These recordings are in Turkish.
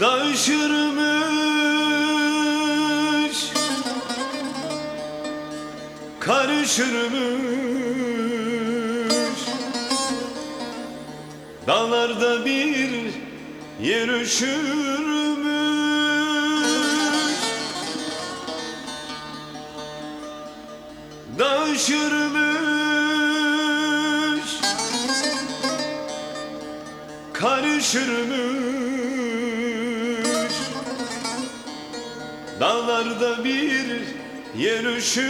Dağışırmış Karışırmış Dağlarda bir yer üşürmüş Dağışırmış Karışırmış Dağlarda bir yer üşürmüş.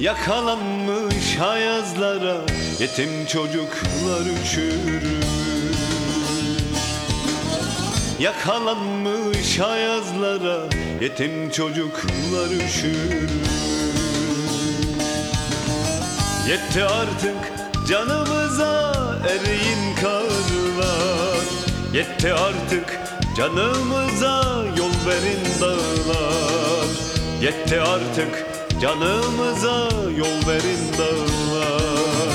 Yakalanmış ayazlara yetim çocuklar üşürmüş. Yakalanmış ayazlara yetim çocuklar üşür Yetti artık canımıza eriyin karlar Yetti artık canımıza yol verin dağlar. Yetti artık canımıza yol verin dağlar.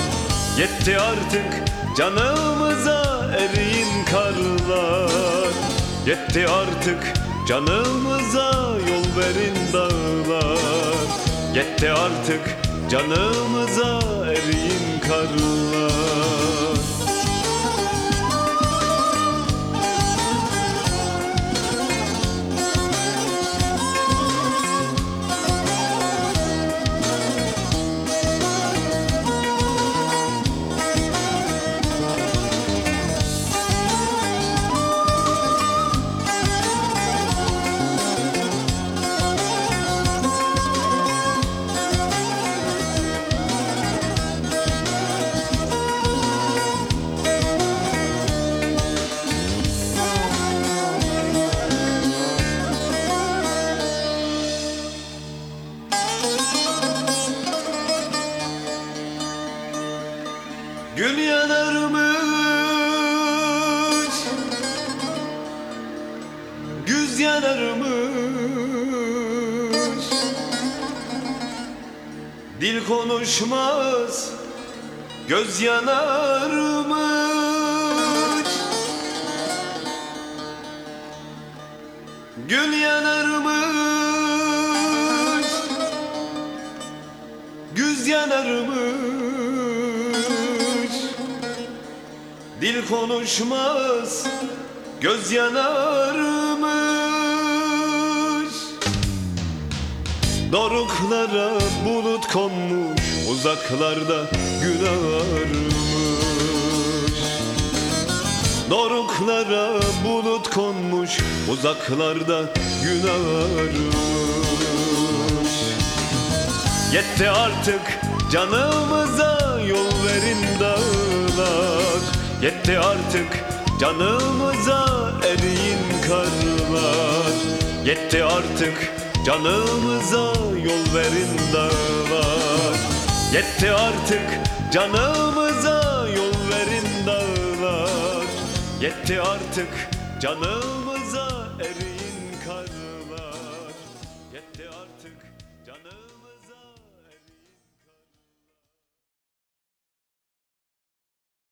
Yetti artık canımıza eriyin karlar. Yetti artık canımıza yol verin dağlar. Yetti artık canımıza eriyin karlar Yanarmış Dil konuşmaz Göz yanarmış Gül yanarmış Güz yanarmış Dil konuşmaz Göz yanarmış Doruklara bulut konmuş Uzaklarda gün ağarmış Doruklara bulut konmuş Uzaklarda gün ağarmış Yetti artık canımıza yol verin dağlar. Yetti artık canımıza eriyin karlar. Yetti artık Canımıza yol verin dağlar. Yetti artık canımıza yol verin dağlar. Yetti artık canımıza erin karlar. Yetti artık canım